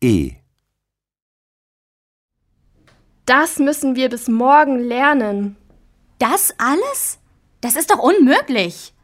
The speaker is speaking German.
E. Das müssen wir bis morgen lernen. Das alles? Das ist doch unmöglich.